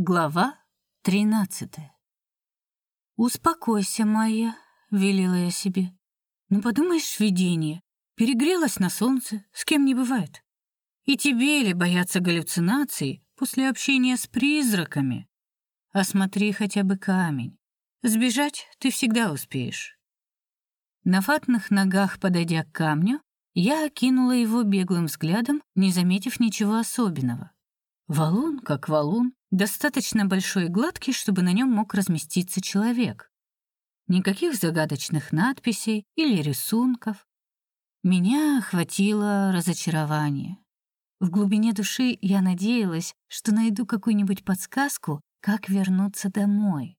Глава тринадцатая. «Успокойся, Майя», — велела я себе. «Ну, подумаешь, видение. Перегрелась на солнце, с кем не бывает. И тебе ли бояться галлюцинаций после общения с призраками? Осмотри хотя бы камень. Сбежать ты всегда успеешь». На фатных ногах, подойдя к камню, я окинула его беглым взглядом, не заметив ничего особенного. Валун как валун, достаточно большой и гладкий, чтобы на нем мог разместиться человек. Никаких загадочных надписей или рисунков. Меня охватило разочарование. В глубине души я надеялась, что найду какую-нибудь подсказку, как вернуться домой.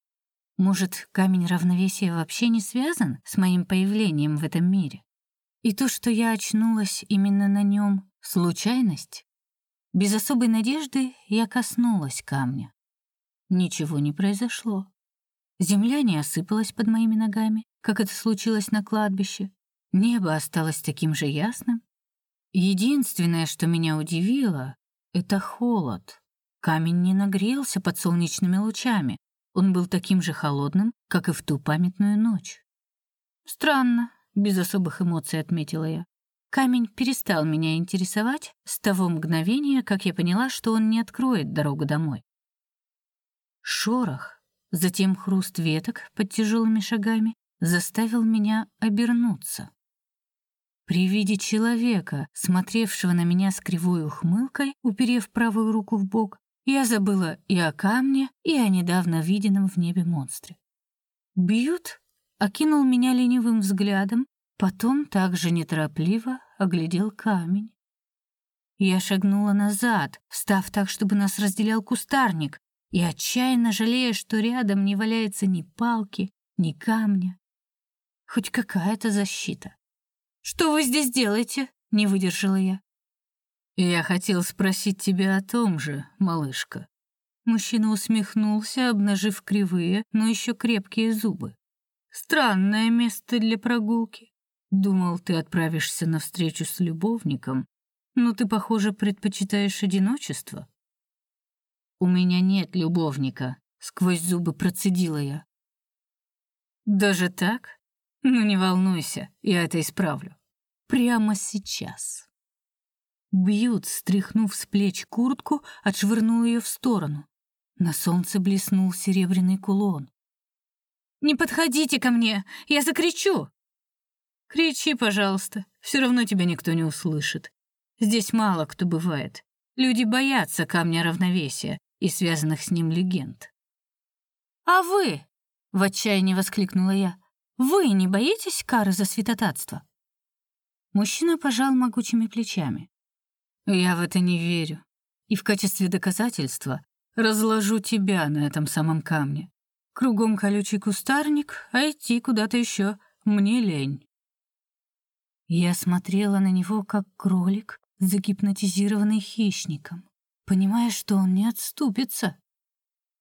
Может, камень равновесия вообще не связан с моим появлением в этом мире? И то, что я очнулась именно на нем, случайность? Без особой надежды я коснулась камня. Ничего не произошло. Земля не осыпалась под моими ногами, как это случилось на кладбище. Небо осталось таким же ясным. Единственное, что меня удивило, это холод. Камень не нагрелся под солнечными лучами. Он был таким же холодным, как и в ту памятную ночь. Странно, без особых эмоций отметила я. Камень перестал меня интересовать с того мгновения, как я поняла, что он не откроет дорогу домой. Шорох, затем хруст веток под тяжелыми шагами заставил меня обернуться. При виде человека, смотревшего на меня с кривой ухмылкой, уперев правую руку в бок, я забыла и о камне, и о недавно виденном в небе монстре. Бьют окинул меня ленивым взглядом Потом также неторопливо оглядел камень. Я шагнула назад, встав так, чтобы нас разделял кустарник, и отчаянно жалея, что рядом не валяется ни палки, ни камня. Хоть какая-то защита. «Что вы здесь делаете?» — не выдержала я. «Я хотел спросить тебя о том же, малышка». Мужчина усмехнулся, обнажив кривые, но еще крепкие зубы. «Странное место для прогулки. Думал, ты отправишься на встречу с любовником, но ты, похоже, предпочитаешь одиночество. У меня нет любовника, сквозь зубы процедила я. Даже так? Ну не волнуйся, я это исправлю. Прямо сейчас. Бьют, стряхнув с плеч куртку, отшвырнул ее в сторону. На солнце блеснул серебряный кулон. «Не подходите ко мне, я закричу!» Кричи, пожалуйста, все равно тебя никто не услышит. Здесь мало кто бывает. Люди боятся камня равновесия и связанных с ним легенд. «А вы?» — в отчаянии воскликнула я. «Вы не боитесь кары за святотатство?» Мужчина пожал могучими плечами. «Я в это не верю. И в качестве доказательства разложу тебя на этом самом камне. Кругом колючий кустарник, а идти куда-то еще мне лень». Я смотрела на него, как кролик, загипнотизированный хищником, понимая, что он не отступится.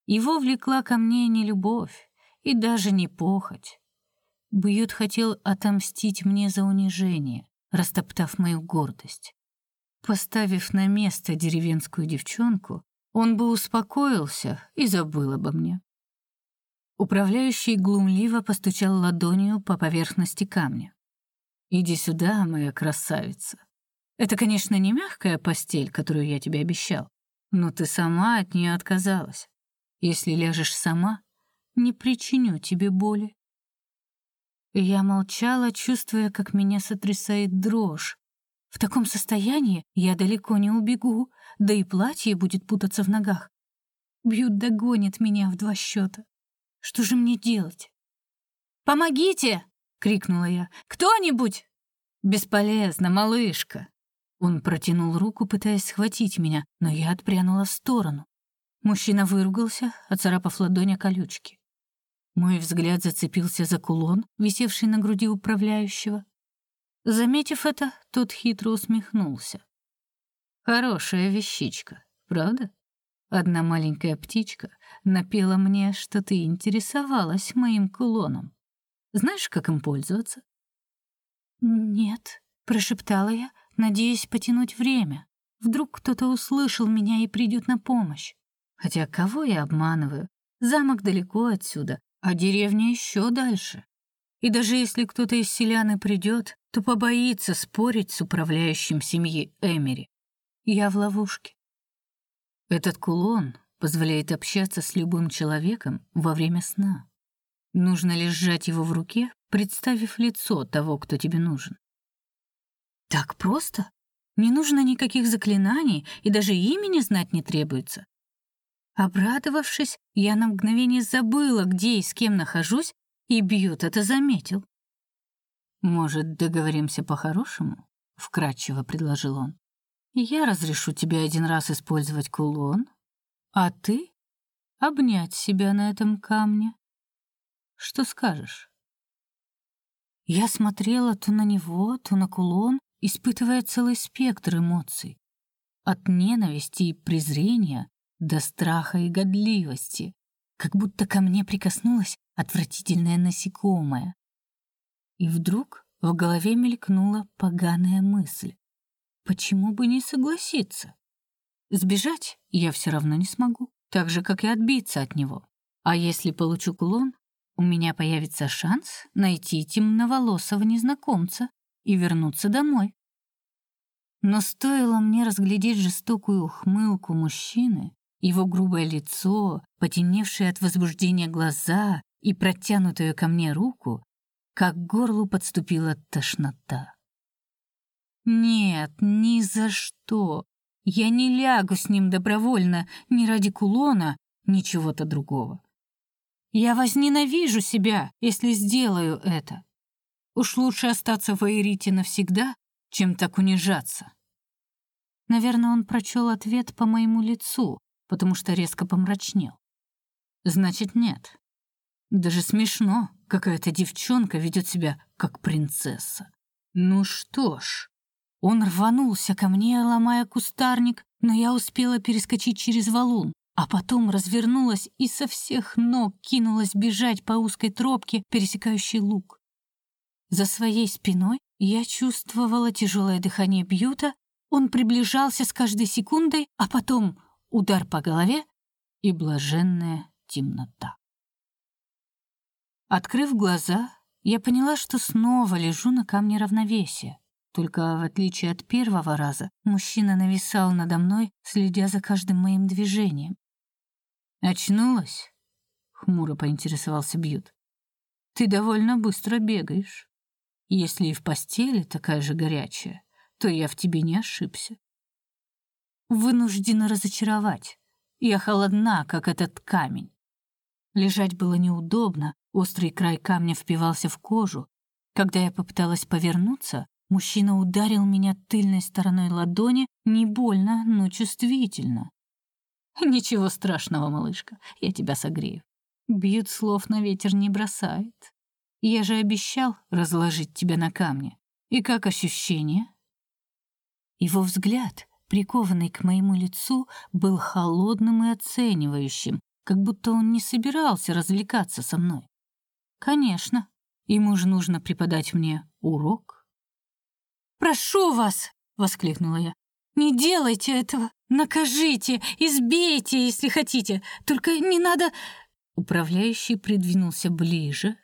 Его влекла ко мне не любовь и даже не похоть. Бьют хотел отомстить мне за унижение, растоптав мою гордость. Поставив на место деревенскую девчонку, он бы успокоился и забыл обо мне. Управляющий глумливо постучал ладонью по поверхности камня. Иди сюда, моя красавица. Это, конечно, не мягкая постель, которую я тебе обещал, но ты сама от нее отказалась. Если ляжешь сама, не причиню тебе боли. Я молчала, чувствуя, как меня сотрясает дрожь. В таком состоянии я далеко не убегу, да и платье будет путаться в ногах. Бьют догонит меня в два счета. Что же мне делать? «Помогите!» — крикнула я. «Кто-нибудь!» «Бесполезно, малышка!» Он протянул руку, пытаясь схватить меня, но я отпрянула в сторону. Мужчина выругался, оцарапав ладонь о колючки. Мой взгляд зацепился за кулон, висевший на груди управляющего. Заметив это, тот хитро усмехнулся. «Хорошая вещичка, правда?» Одна маленькая птичка напела мне, что ты интересовалась моим кулоном. Знаешь, как им пользоваться?» «Нет», — прошептала я, надеясь потянуть время. Вдруг кто-то услышал меня и придет на помощь. Хотя кого я обманываю? Замок далеко отсюда, а деревня еще дальше. И даже если кто-то из селян и придет, то побоится спорить с управляющим семьи Эмери. Я в ловушке. Этот кулон позволяет общаться с любым человеком во время сна. Нужно лишь сжать его в руке, представив лицо того, кто тебе нужен. Так просто? Не нужно никаких заклинаний, и даже имени знать не требуется. Обрадовавшись, я на мгновение забыла, где и с кем нахожусь, и Бьют это заметил. «Может, договоримся по-хорошему?» — вкратчиво предложил он. «Я разрешу тебе один раз использовать кулон, а ты — обнять себя на этом камне. Что скажешь?» Я смотрела то на него, то на кулон, испытывая целый спектр эмоций. От ненависти и презрения до страха и годливости, как будто ко мне прикоснулось отвратительное насекомое. И вдруг в голове мелькнула поганая мысль. Почему бы не согласиться? Сбежать я все равно не смогу, так же, как и отбиться от него. А если получу кулон, у меня появится шанс найти темноволосого незнакомца и вернуться домой. Но стоило мне разглядеть жестокую ухмылку мужчины, его грубое лицо, потемневшие от возбуждения глаза и протянутую ко мне руку, как к горлу подступила тошнота. Нет, ни за что. Я не лягу с ним добровольно ни ради кулона, ни чего-то другого. Я возненавижу себя, если сделаю это. Уж лучше остаться в Аэрите навсегда, чем так унижаться. Наверное, он прочел ответ по моему лицу, потому что резко помрачнел. Значит, нет. Даже смешно, какая-то девчонка ведет себя как принцесса. Ну что ж, он рванулся ко мне, ломая кустарник, но я успела перескочить через валун, а потом развернулась и со всех ног кинулась бежать по узкой тропке, пересекающей луг. За своей спиной я чувствовала тяжелое дыхание Бьюта, он приближался с каждой секундой, а потом удар по голове и блаженная темнота. Открыв глаза, я поняла, что снова лежу на камне равновесия. Только в отличие от первого раза, мужчина нависал надо мной, следя за каждым моим движением. «Очнулась?» — хмуро поинтересовался Бьют. «Ты довольно быстро бегаешь. Если и в постели такая же горячая, то я в тебе не ошибся. Вынуждена разочаровать. Я холодна, как этот камень. Лежать было неудобно, острый край камня впивался в кожу. Когда я попыталась повернуться, мужчина ударил меня тыльной стороной ладони, не больно, но чувствительно. «Ничего страшного, малышка, я тебя согрею. Бьют слов на ветер не бросает. Я же обещал разложить тебя на камне. И как ощущение?» Его взгляд, прикованный к моему лицу, был холодным и оценивающим, как будто он не собирался развлекаться со мной. Конечно, ему же нужно преподать мне урок. «Прошу вас!» — воскликнула я. «Не делайте этого! Накажите, избейте, если хотите! Только не надо...» Управляющий придвинулся ближе.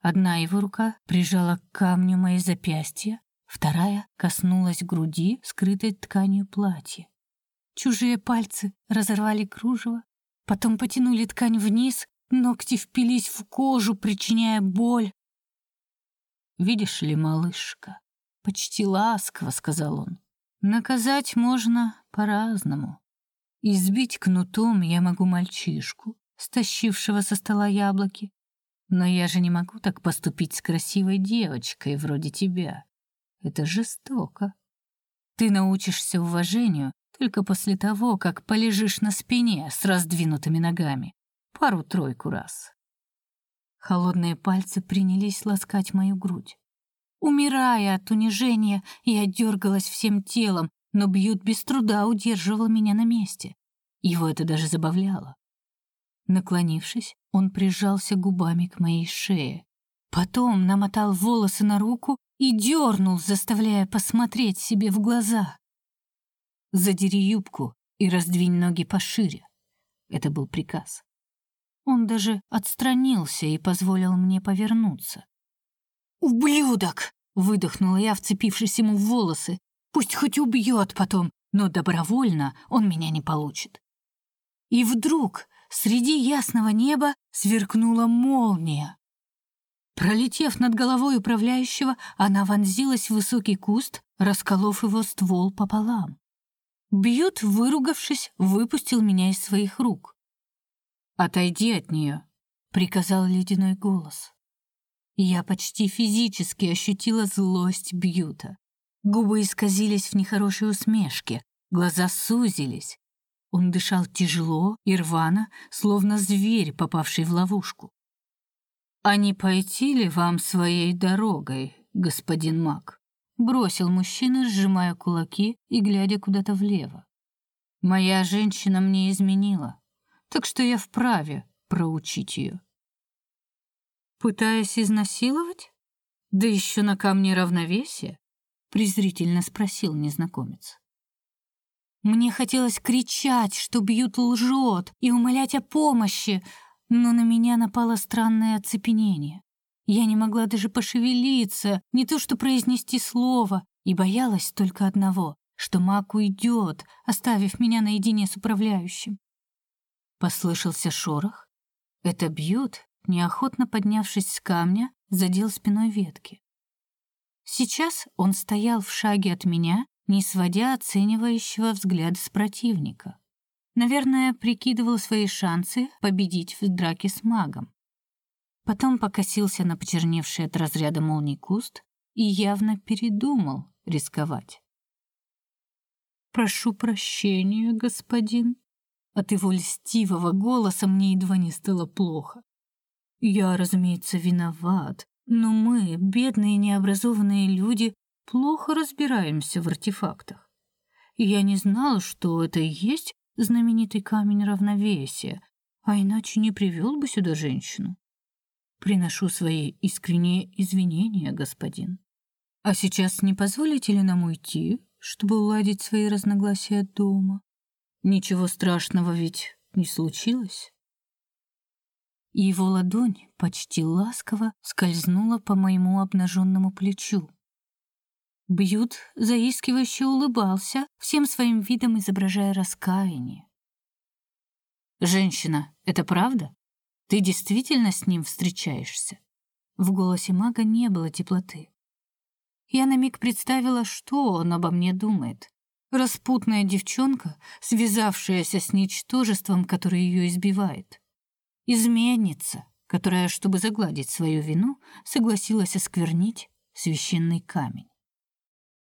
Одна его рука прижала к камню мои запястья, Вторая коснулась груди, скрытой тканью платья. Чужие пальцы разорвали кружево, потом потянули ткань вниз, ногти впились в кожу, причиняя боль. «Видишь ли, малышка?» — почти ласково сказал он. «Наказать можно по-разному. Избить кнутом я могу мальчишку, стащившего со стола яблоки, но я же не могу так поступить с красивой девочкой вроде тебя. Это жестоко. Ты научишься уважению только после того, как полежишь на спине с раздвинутыми ногами. Пару-тройку раз. Холодные пальцы принялись ласкать мою грудь. Умирая от унижения, я дергалась всем телом, но Бьют без труда удерживал меня на месте. Его это даже забавляло. Наклонившись, он прижался губами к моей шее. Потом намотал волосы на руку и дернул, заставляя посмотреть себе в глаза. «Задери юбку и раздвинь ноги пошире. Это был приказ. Он даже отстранился и позволил мне повернуться. «Ублюдок!» — выдохнула я, вцепившись ему в волосы. «Пусть хоть убьет потом, но добровольно он меня не получит». И вдруг среди ясного неба сверкнула молния. Пролетев над головой управляющего, она вонзилась в высокий куст, расколов его ствол пополам. Бьют, выругавшись, выпустил меня из своих рук. «Отойди от нее», — приказал ледяной голос. Я почти физически ощутила злость Бьюта. Губы исказились в нехорошей усмешке, глаза сузились. Он дышал тяжело и рвано, словно зверь, попавший в ловушку. «А не пойти ли вам своей дорогой, господин Мак?» Бросил мужчина, сжимая кулаки и глядя куда-то влево. «Моя женщина мне изменила, так что я вправе проучить ее». «Пытаясь изнасиловать? Да еще на камне равновесия?» презрительно спросил незнакомец. Мне хотелось кричать, что Бьют лжет, и умолять о помощи, но на меня напало странное оцепенение. Я не могла даже пошевелиться, не то что произнести слово, и боялась только одного, что маг уйдет, оставив меня наедине с управляющим. Послышался шорох. Это Бьют, неохотно поднявшись с камня, задел спиной ветки. Сейчас он стоял в шаге от меня, не сводя оценивающего взгляда с противника. Наверное, прикидывал свои шансы победить в драке с магом. Потом покосился на почерневший от разряда молний куст и явно передумал рисковать. «Прошу прощения, господин». От его льстивого голоса мне едва не стало плохо. «Я, разумеется, виноват, но мы, бедные необразованные люди, плохо разбираемся в артефактах. Я не знал, что это и есть знаменитый камень равновесия, а иначе не привел бы сюда женщину. Приношу свои искренние извинения, господин. А сейчас не позволите ли нам уйти, чтобы уладить свои разногласия дома? Ничего страшного ведь не случилось. Его ладонь почти ласково скользнула по моему обнаженному плечу. Бьют заискивающе улыбался, всем своим видом изображая раскаяние. «Женщина, это правда? Ты действительно с ним встречаешься?» В голосе мага не было теплоты. Я на миг представила, что он обо мне думает. Распутная девчонка, связавшаяся с ничтожеством, которое ее избивает. Изменница, которая, чтобы загладить свою вину, согласилась осквернить священный камень.